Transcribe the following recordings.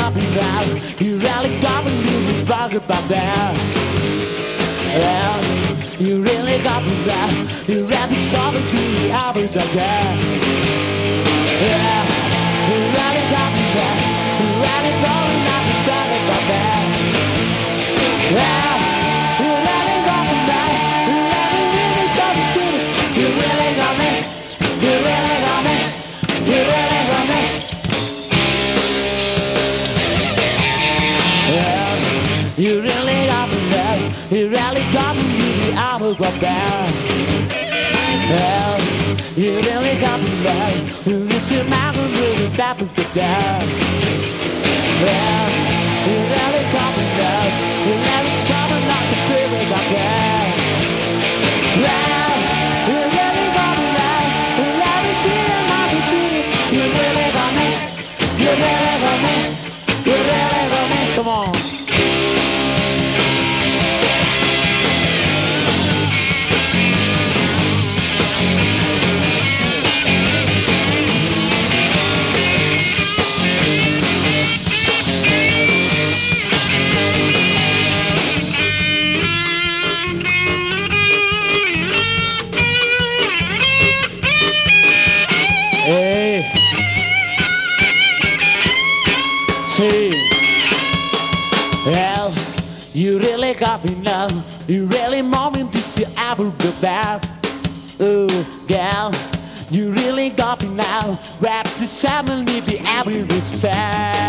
up in that You really got me really bug about that. Yeah You really got me that You really saw me be out of that. He really got me out of the bed. Yeah, he really got me. This amount really happened to death. Yeah, he really got me. And every summer, not the feeling I get. Yeah. loving us. You really moving to see I will go back. Oh, girl, you really got me now. Wrap to summer, maybe I will respect.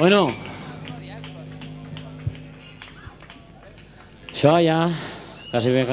Bueno. Això ja... Quasi bé.